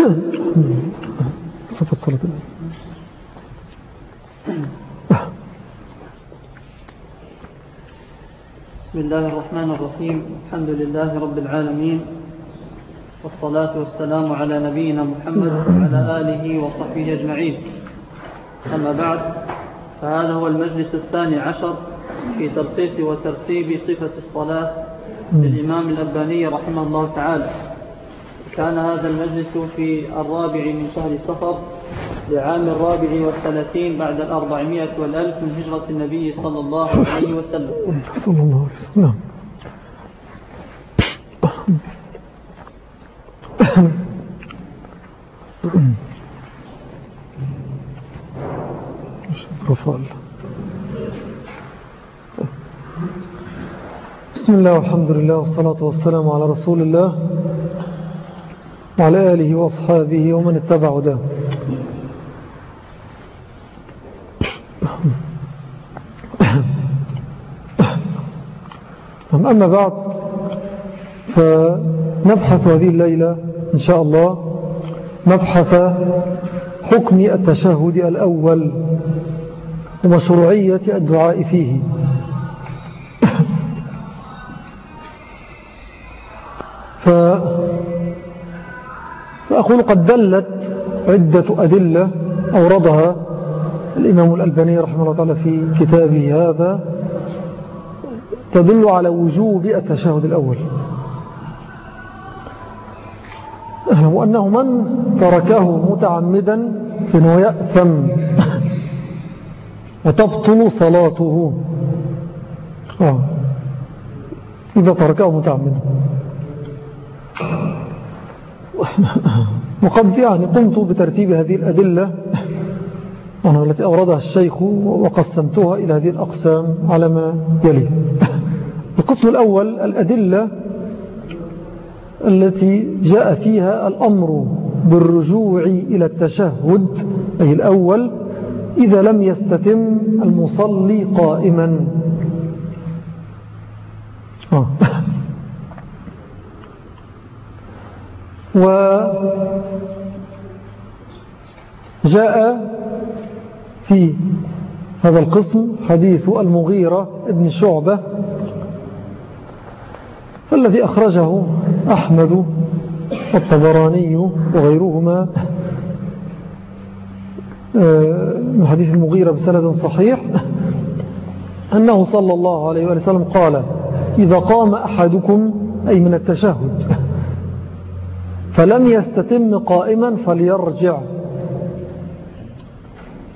صفة صلاة بسم الله الرحمن الرحيم. الحمد لله رب العالمين. والصلاة والسلام على نبينا محمد وعلى آله وصحبه أجمعين. أما بعد فهذا هو المجلس الثاني عشر في تلخيص وترتيب صفة الصلاة للإمام الألباني رحمه الله تعالى. كان هذا المجلس في الرابع من شهر صفر لعام الرابع والثلاثين بعد الأربعمائة والألف من هجرة النبي صلى الله عليه وسلم. صلى الله عليه وسلم. رفال بسم الله والحمد لله والصلاة والسلام على رسول الله. وعلى آله وأصحابه ومن اتبع ده. أما بعد فنبحث هذه الليلة إن شاء الله مبحث حكم التشهد الأول ومشروعية الدعاء فيه. فأقول قد دلت عدة أدلة أوردها الإمام الألباني رحمه الله تعالى في كتابه هذا تدل على وجوب التشهد الأول وأنه من تركه متعمدا فإنه يأثم وتبطل صلاته آه. إذا تركه متعمدا وقد يعني قمت بترتيب هذه الأدلة التي أوردها الشيخ وقسمتها إلى هذه الأقسام على ما يلي القسم الأول الأدلة التي جاء فيها الأمر بالرجوع إلى التشهد أي الأول إذا لم يستتم المصلي قائما آه. وجاء في هذا القسم حديث المغيرة ابن شعبة الذي أخرجه أحمد والطبراني وغيرهما من حديث المغيرة بسند صحيح أنه صلى الله عليه وسلم قال إذا قام أحدكم أي من التشهد فلم يستتم قائما فليرجع.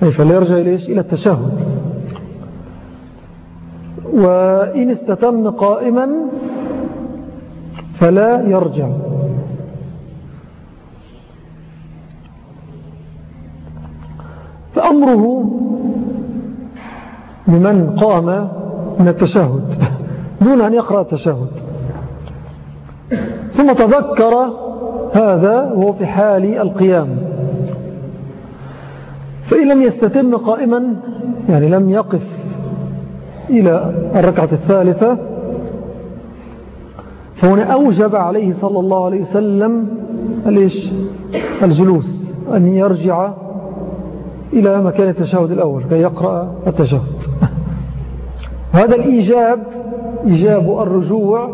أي فليرجع إلى التشهد. وإن استتم قائما فلا يرجع. فأمره بمن قام من التشهد. دون أن يقرأ التشهد. ثم تذكر هذا وهو في حال القيام. فإن لم يستتم قائما يعني لم يقف إلى الركعة الثالثة فهنا أوجب عليه صلى الله عليه وسلم الجلوس أن يرجع إلى مكان التشهد الأول كي يقرأ التشهد. هذا الإيجاب إيجاب الرجوع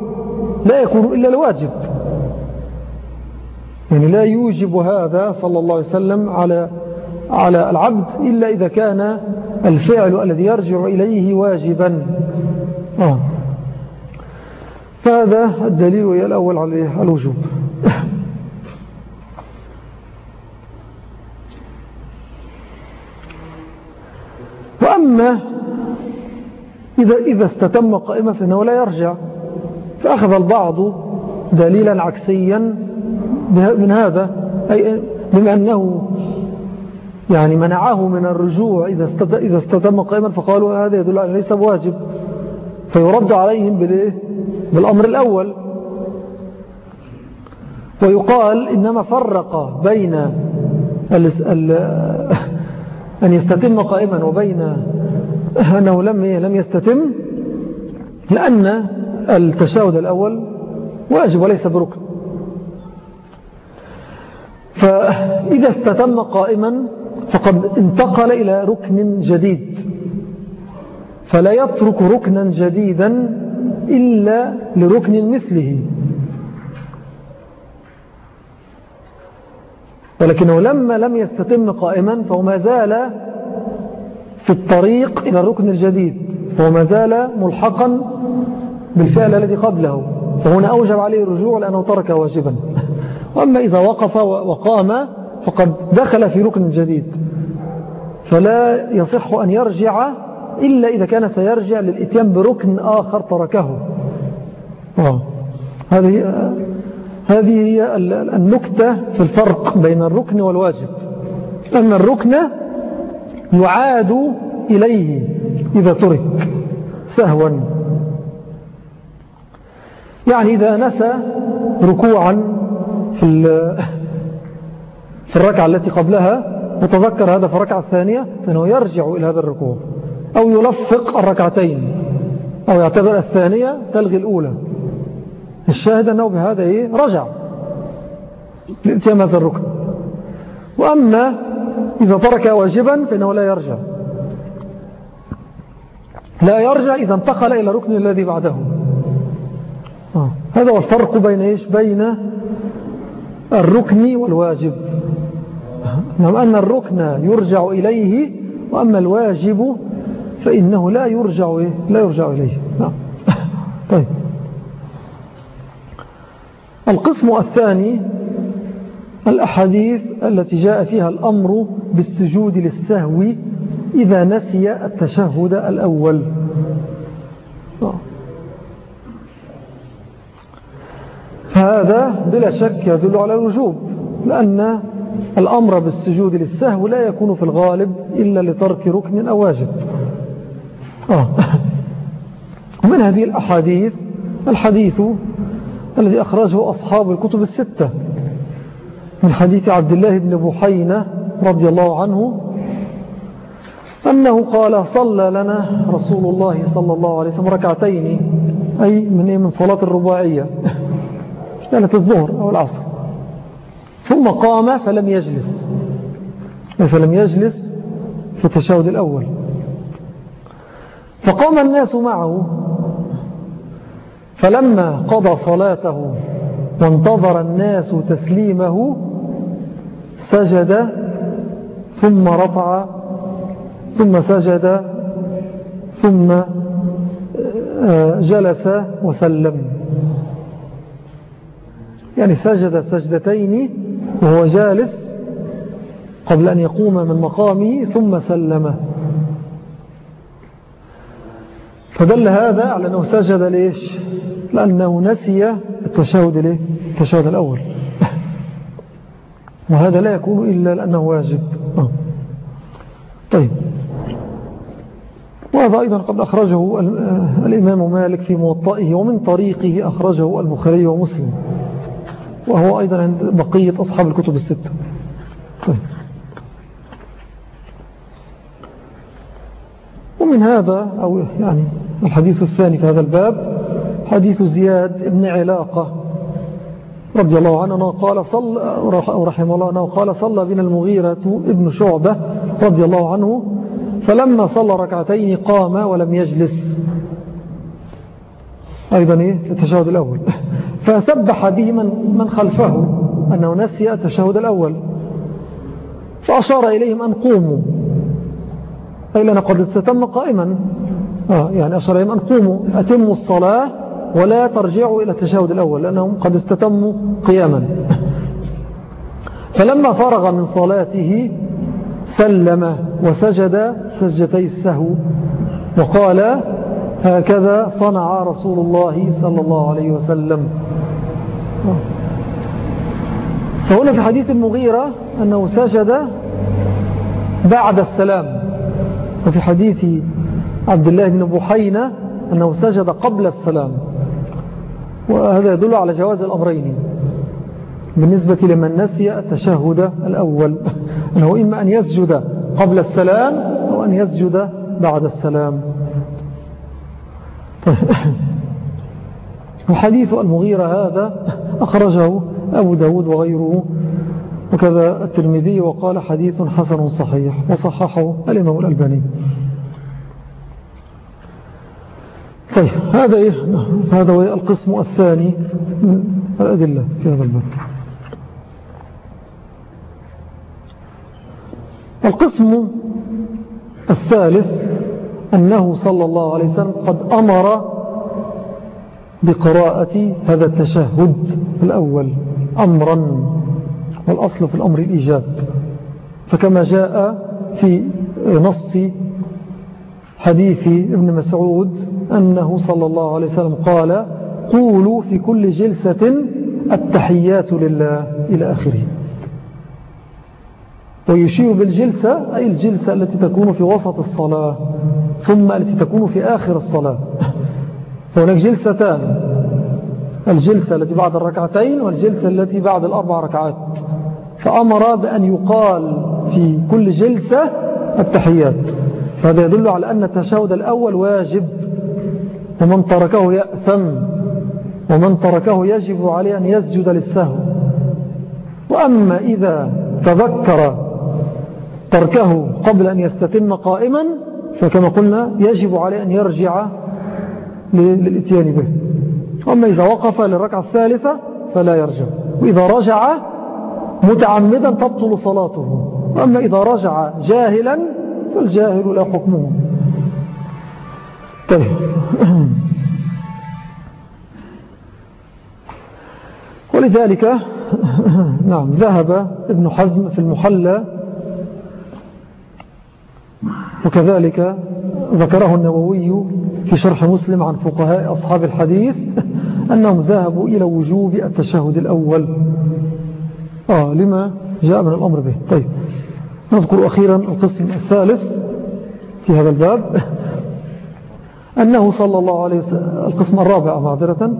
لا يكون إلا الواجب. يعني لا يوجب هذا صلى الله عليه وسلم على على العبد إلا إذا كان الفعل الذي يرجع إليه واجبا آه. فهذا الدليل الأول عليه الوجوب وأما إذا, إذا استتم قائمة فإنه لا يرجع فأخذ البعض دليلا عكسيا من هذا؟ أي بما أنه يعني منعه من الرجوع إذا استتم قائما فقالوا هذا يدل على ليس بواجب. فيرد عليهم بالأمر الأول. ويقال إنما فرق بين أن يستتم قائما وبين أنه لم لم يستتم لأن التشاهد الأول واجب وليس بركن. فإذا استتم قائما فقد انتقل إلى ركن جديد فلا يترك ركنا جديدا إلا لركن مثله. ولكنه لما لم يستتم قائما فهو ما زال في الطريق إلى الركن الجديد فهو ما زال ملحقا بالفعل الذي قبله فهنا أوجب عليه الرجوع لأنه ترك واجبا. وأما إذا وقف وقام فقد دخل في ركن جديد. فلا يصح أن يرجع إلا إذا كان سيرجع للإتيان بركن آخر تركه. هذه هذه هي النكتة في الفرق بين الركن والواجب. أن الركن يعاد إليه إذا ترك سهوا. يعني إذا نسى ركوعا في في الركعة التي قبلها وتذكر هذا في الركعة الثانية فإنه يرجع إلى هذا الركوع أو يلفق الركعتين أو يعتبر الثانية تلغي الأولى. الشاهد أنه بهذا إيه؟ رجع لإتيام هذا الركن. وأما إذا ترك واجبا فإنه لا يرجع. لا يرجع إذا انتقل إلى الركن الذي بعده. آه. هذا هو الفرق بين إيش؟ بين الركن والواجب. نعم أن الركن يرجع إليه وأما الواجب فإنه لا يرجع؟ لا يرجع إليه. نعم. طيب. القسم الثاني الأحاديث التي جاء فيها الأمر بالسجود للسهو إذا نسي التشهد الأول. فهذا بلا شك يدل على الوجوب لأن الأمر بالسجود للسهو لا يكون في الغالب إلا لترك ركن أو واجب. آه. ومن هذه الأحاديث الحديث الذي أخرجه أصحاب الكتب الستة من حديث عبد الله بن بحينة رضي الله عنه أنه قال صلى لنا رسول الله صلى الله عليه وسلم ركعتين أي من إيه؟ من صلاة الرباعية. كانت الظهر أو العصر. ثم قام فلم يجلس. فلم يجلس في التشهد الأول. فقام الناس معه. فلما قضى صلاته وانتظر الناس تسليمه سجد ثم رفع ثم سجد ثم آه، جلس وسلم. يعني سجد سجدتين وهو جالس قبل أن يقوم من مقامه ثم سلم. فدل هذا على أنه سجد ليش؟ لأنه نسي التشهد ليه؟ التشهد الأول. وهذا لا يكون إلا لأنه واجب. آه. طيب. وهذا أيضا قد أخرجه آه، الإمام مالك في موطئه ومن طريقه أخرجه البخاري ومسلم. وهو أيضا عند بقية أصحاب الكتب الستة. طيب. ومن هذا أو يعني الحديث الثاني في هذا الباب حديث زياد بن علاقة رضي الله عنه قال صلى رحمه الله أنه قال صلى بنا المغيرة ابن شعبة رضي الله عنه فلما صلى ركعتين قام ولم يجلس. أيضا إيه؟ التشهد الأول. فسبح به من, من خلفه أنه نسي التشهد الأول. فأشار إليهم أن قوموا. أي لنا قد استتم قائما. آه يعني أشار إليهم أن قوموا. أتموا الصلاة ولا ترجعوا إلى التشهد الأول لأنهم قد استتموا قياما. فلما فرغ من صلاته سلم وسجد سجدتي السهو وقال هكذا صنع رسول الله صلى الله عليه وسلم. فهنا في حديث المغيرة أنه سجد بعد السلام. وفي حديث عبد الله بن بحينة أنه سجد قبل السلام. وهذا يدل على جواز الأمرين. بالنسبة لمن نسي التشهد الأول أنه إما أن يسجد قبل السلام أو أن يسجد بعد السلام. وحديث المغيرة هذا أخرجه أبو داود وغيره وكذا الترمذي وقال حديث حسن صحيح وصححه الإمام الألباني. طيب هذا إيه؟ هذا هو القسم الثاني من الأدلة في هذا الباب. القسم الثالث أنه صلى الله عليه وسلم قد أمر بقراءة هذا التشهد الأول أمرا والأصل في الأمر الإيجاب. فكما جاء في نص حديث ابن مسعود أنه صلى الله عليه وسلم قال قولوا في كل جلسة التحيات لله إلى آخره. ويشير بالجلسة أي الجلسة التي تكون في وسط الصلاة ثم التي تكون في آخر الصلاة. هناك جلستان. الجلسة التي بعد الركعتين والجلسة التي بعد الأربع ركعات. فأمر بأن يقال في كل جلسة التحيات. فهذا يدل على أن التشهد الأول واجب. ومن تركه يأثم. ومن تركه يجب عليه أن يسجد للسهو. وأما إذا تذكر تركه قبل أن يستتم قائما فكما قلنا يجب عليه أن يرجع للإتيان به. أما إذا وقف للركعة الثالثة فلا يرجع. وإذا رجع متعمدا تبطل صلاته. وأما إذا رجع جاهلا فالجاهل لا حكمه. طيب. ولذلك نعم ذهب ابن حزم في المحلى. وكذلك ذكره النووي في شرح مسلم عن فقهاء أصحاب الحديث أنهم ذهبوا إلى وجوب التشهد الأول. آه لما جاء من الأمر به. طيب. نذكر أخيرا القسم الثالث في هذا الباب. أنه صلى الله عليه وسلم القسم الرابع معذرة.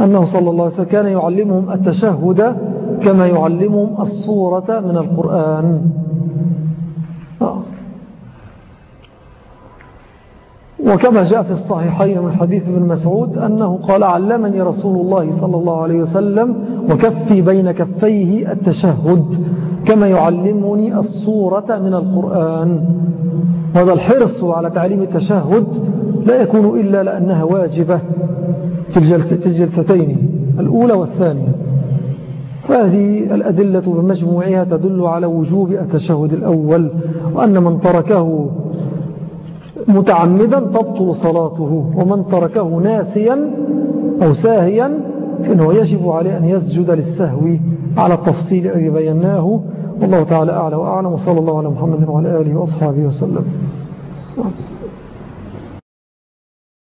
أنه صلى الله عليه وسلم كان يعلمهم التشهد كما يعلمهم الصورة من القرآن. وكما جاء في الصحيحين من حديث ابن مسعود أنه قال علمني رسول الله صلى الله عليه وسلم وكفي بين كفيه التشهد كما يعلمني الصورة من القرآن. وهذا الحرص على تعليم التشهد لا يكون إلا لأنها واجبة في الجلستين الأولى والثانية. فهذه الأدلة بمجموعها تدل على وجوب التشهد الأول وأن من تركه متعمدا تبطل صلاته ومن تركه ناسيا أو ساهيا فإنه يجب عليه أن يسجد للسهو على التفصيل الذي بيناه. والله تعالى أعلى وأعلم وصلى الله على محمد وعلى آله وأصحابه وسلم.